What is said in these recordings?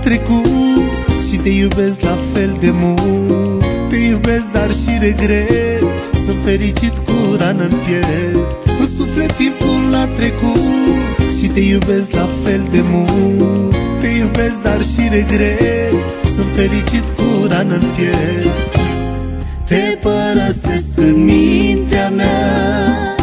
trecut Și te iubesc la fel de mult. Te iubesc, dar și regret. Sunt fericit cu rană în piept În suflet timpul a trecut Și te iubesc la fel de mult. Te iubesc, dar și regret. Sunt fericit cu rană în piept Te părăsesc în mintea mea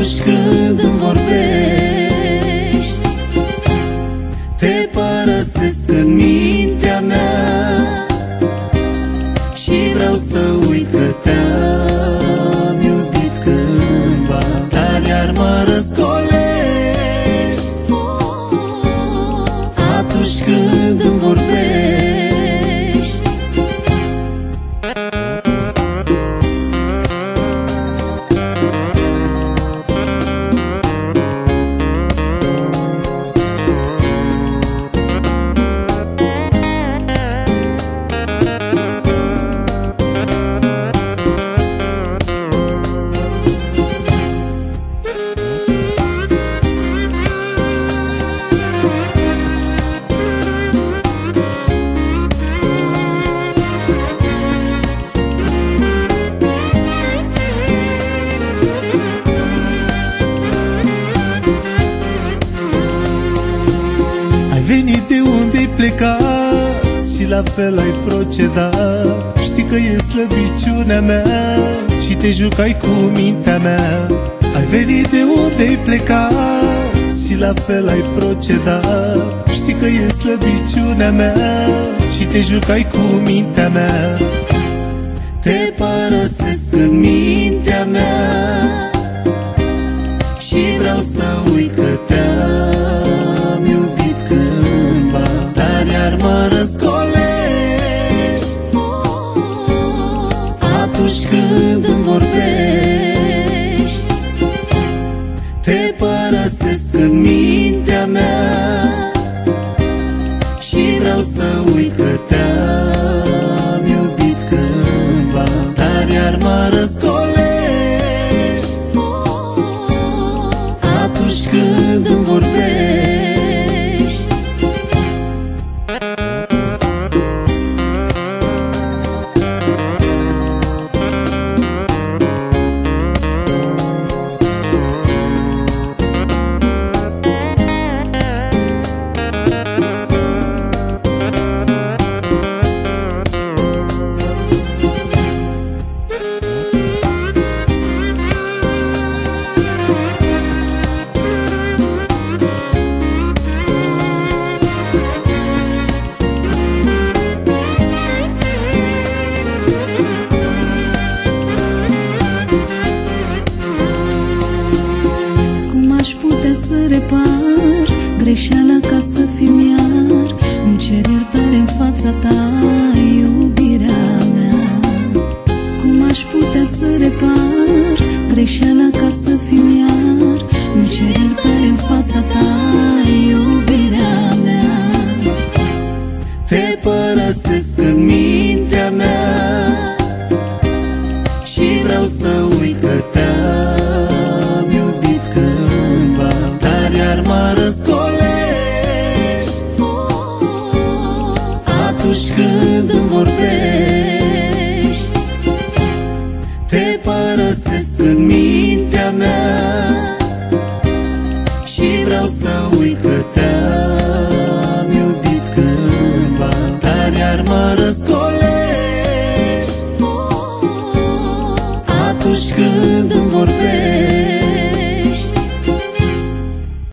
was good. Ai venit de unde ai plecat Și la fel ai procedat. Știi că e slăbiciunea mea Și te jucai cu mintea mea. Ai venit de unde ai plecat Și la fel ai procedat. Știi că e slăbiciunea mea Și te jucai cu mintea mea. Te părăsesc în mintea mea Și vreau să uit că Dar iar Greșeala ca să fim iar. Îmi cer iertare în fața ta, iubirea mea. Cum aș putea să repar Greșeala ca să fim iar? Îmi cer iertare în fața ta, iubirea mea. Te părăsesc în mintea